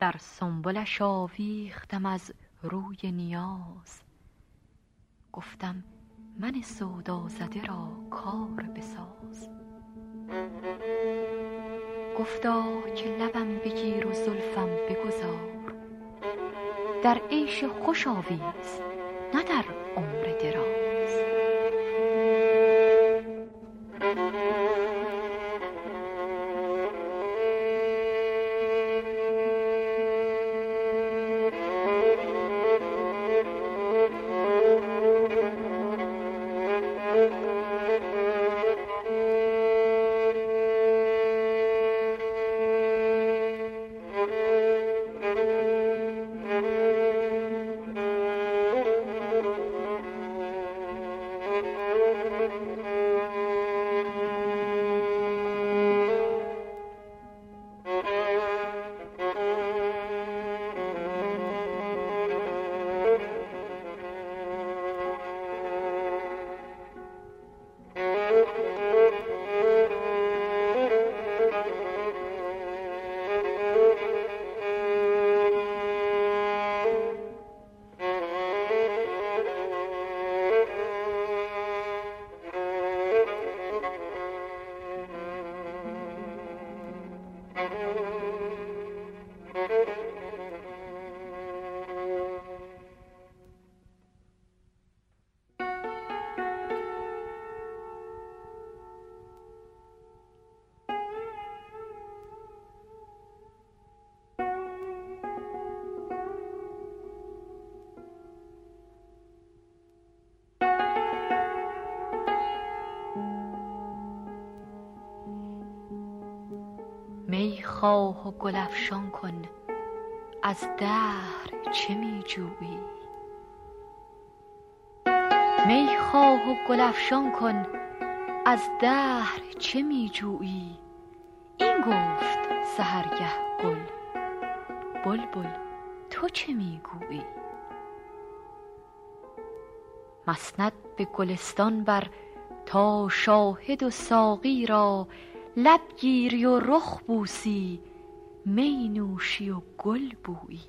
در سنبلش آویختم از روی نیاز. گفتم من سودا زده را کار بساز. گفتا که لبم بگیر و زلفم بگذار. در عیش خوش آویز نه در عمر دراز. Mm-hmm. می خواه و گل افشان کن. از دهر چه می جویی؟ می خواه و گل افشان کن. از دهر چه می جویی؟ این گفت سحرگه گل. بلبل تو چه می گویی؟ مسند به گلستان بر تا شاهد و ساقی را لب گیری و رخ بوسی می نوشی و گل بویی.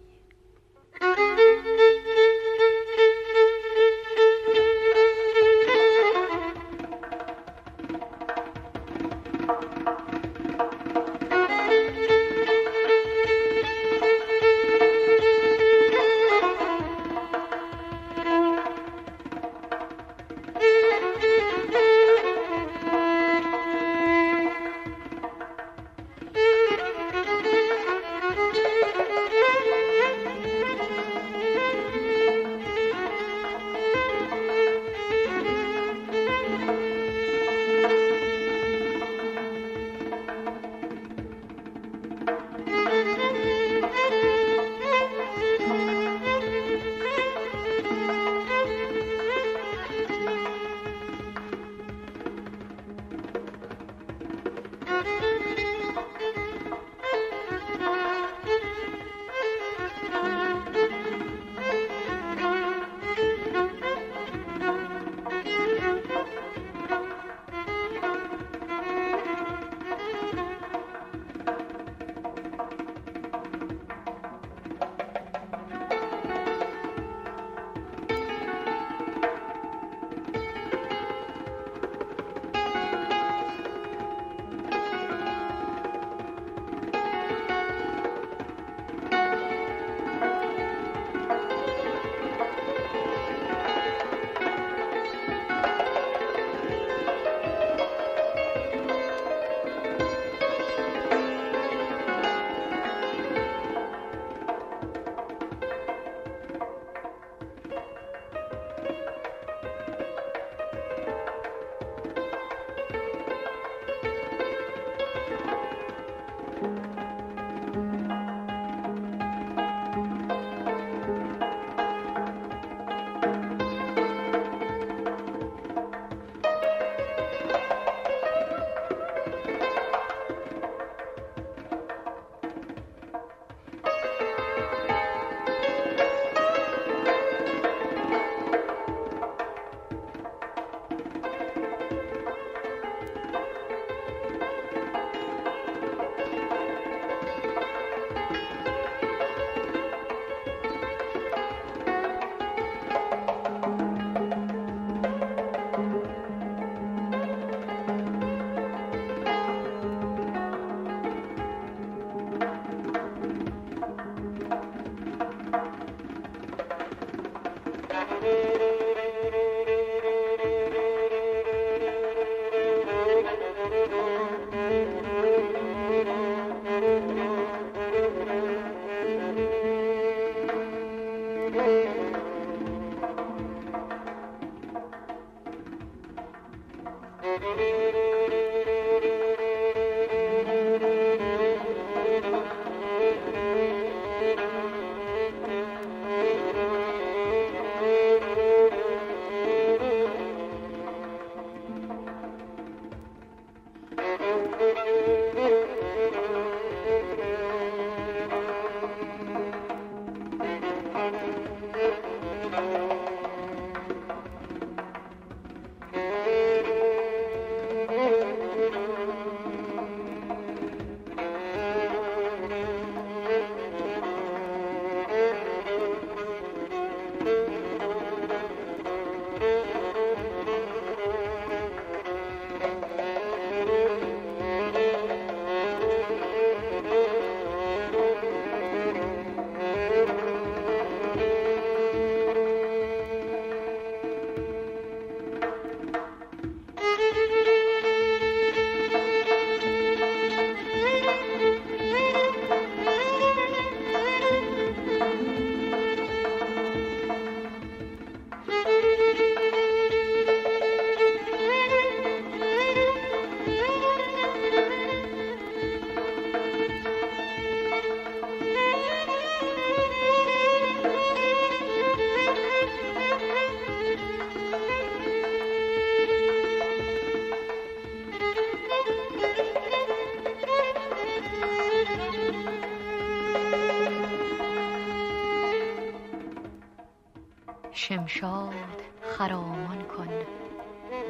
شمشاد خرامان کن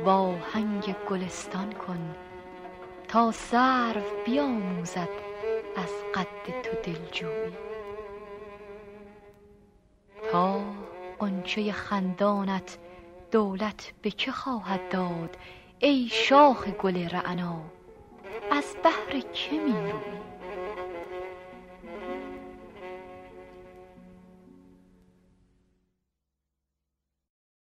با هنگ گلستان کن تا سرو بیاموزد از قد تو دلجویی. تا غنچه خندانت دولت به که خواهد داد ای شاخ گل رعنا از بهر که می رویی